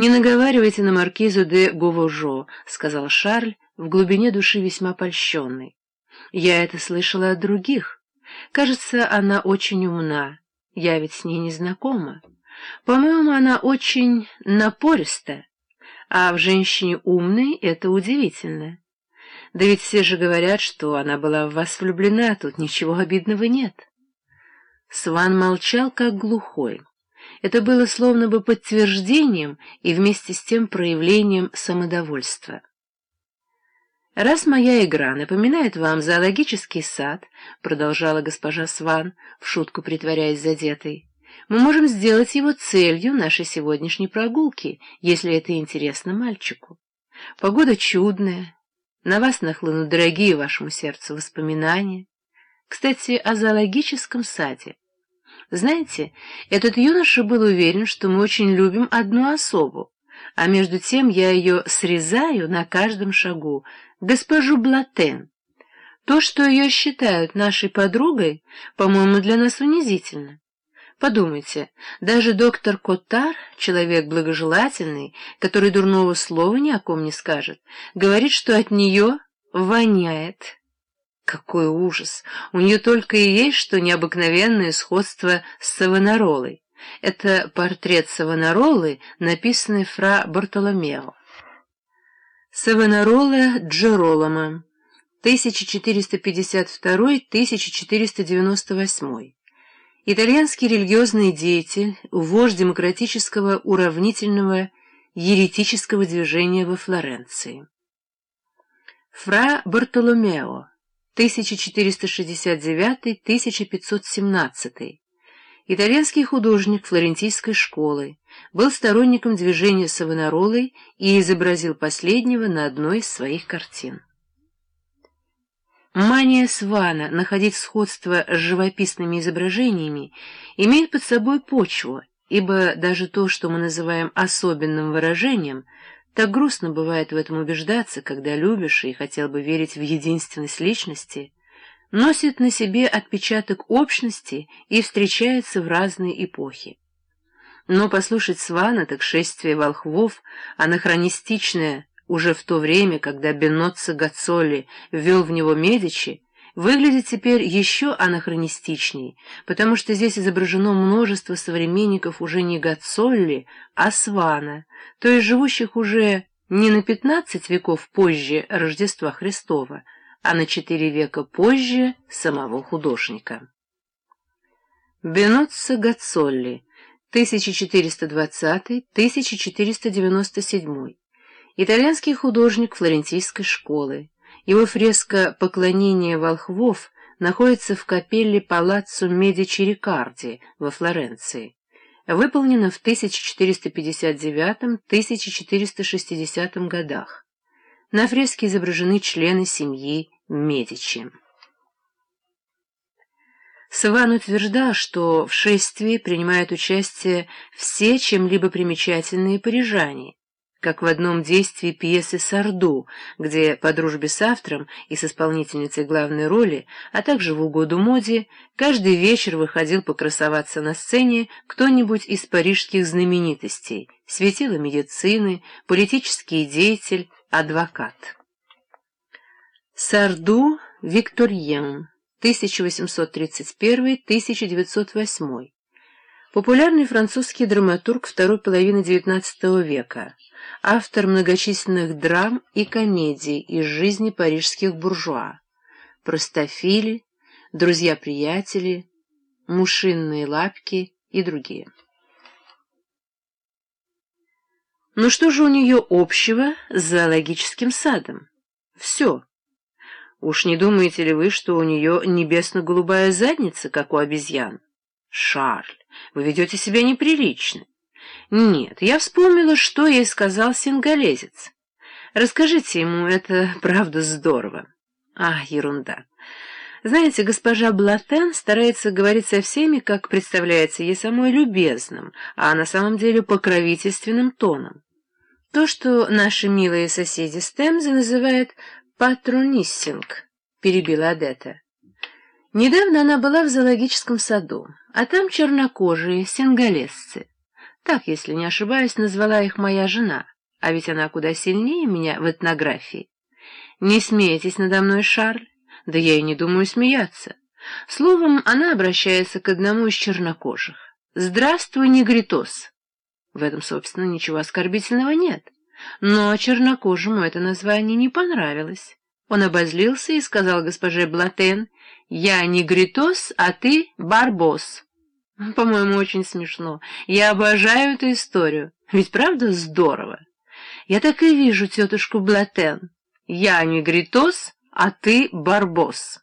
«Не наговаривайте на маркизу де Говожо», — сказал Шарль, в глубине души весьма польщенный. «Я это слышала от других. Кажется, она очень умна. Я ведь с ней не знакома. По-моему, она очень напориста. А в женщине умной это удивительно. Да ведь все же говорят, что она была в вас влюблена, тут ничего обидного нет». Сван молчал, как глухой. Это было словно бы подтверждением и вместе с тем проявлением самодовольства. «Раз моя игра напоминает вам зоологический сад», — продолжала госпожа Сван, в шутку притворяясь задетой, «мы можем сделать его целью нашей сегодняшней прогулки, если это интересно мальчику. Погода чудная, на вас нахлынут дорогие вашему сердцу воспоминания. Кстати, о зоологическом саде. Знаете, этот юноша был уверен, что мы очень любим одну особу, а между тем я ее срезаю на каждом шагу, госпожу Блатен. То, что ее считают нашей подругой, по-моему, для нас унизительно. Подумайте, даже доктор Коттар, человек благожелательный, который дурного слова ни о ком не скажет, говорит, что от нее воняет. Какой ужас! У нее только и есть что необыкновенное сходство с Савонаролой. Это портрет Савонаролы, написанный фра Бартоломео. Савонарола Джеролома, 1452-1498. Итальянский религиозный деятель, вождь демократического уравнительного еретического движения во Флоренции. Фра Бартоломео 1469-1517, итальянский художник флорентийской школы, был сторонником движения Савонаролой и изобразил последнего на одной из своих картин. Мания Свана находить сходство с живописными изображениями имеет под собой почву, ибо даже то, что мы называем особенным выражением – так грустно бывает в этом убеждаться, когда любишь и хотел бы верить в единственность личности, носит на себе отпечаток общности и встречается в разные эпохи. Но послушать Свана, так шествие волхвов, анахронистичное уже в то время, когда Беноццо Гацоли ввел в него Медичи, выглядит теперь еще анахронистичней, потому что здесь изображено множество современников уже не Гацолли, а Свана, то есть живущих уже не на пятнадцать веков позже Рождества Христова, а на четыре века позже самого художника. Беноццо Гацолли, 1420-1497, итальянский художник флорентийской школы, его фреска «Поклонение волхвов» находится в капелле Палаццо Медичи Рикарди во Флоренции. Выполнена в 1459-1460 годах. На фреске изображены члены семьи Медичи. Саван утверждал, что в шествии принимают участие все чем-либо примечательные парижане, как в одном действии пьесы «Сарду», где по дружбе с автором и с исполнительницей главной роли, а также в угоду моде, каждый вечер выходил покрасоваться на сцене кто-нибудь из парижских знаменитостей, светила медицины, политический деятель, адвокат. Сарду Викторьен, 1831-1908. Популярный французский драматург второй половины XIX века автор многочисленных драм и комедий из жизни парижских буржуа, простофили, друзья-приятели, мушинные лапки и другие. Но что же у нее общего с зоологическим садом? Все. Уж не думаете ли вы, что у нее небесно-голубая задница, как у обезьян? Шарль, вы ведете себя неприлично. Нет, я вспомнила, что ей сказал сингалезец. Расскажите ему, это правда здорово. А, ерунда. Знаете, госпожа Блатен старается говорить со всеми, как представляется ей самой любезным, а на самом деле покровительственным тоном. То, что наши милые соседи Стемзы называют «патрониссинг», перебила Адетта. Недавно она была в зоологическом саду, а там чернокожие, сингалесцы. Так, если не ошибаюсь, назвала их моя жена, а ведь она куда сильнее меня в этнографии. Не смейтесь надо мной, Шарль, да я и не думаю смеяться. Словом, она обращается к одному из чернокожих. «Здравствуй, негритос!» В этом, собственно, ничего оскорбительного нет. Но чернокожему это название не понравилось. Он обозлился и сказал госпоже Блатен, «Я негритос, а ты барбос». По-моему, очень смешно. Я обожаю эту историю. Ведь правда здорово? Я так и вижу тетушку Блатен. Я негритос, а ты барбос.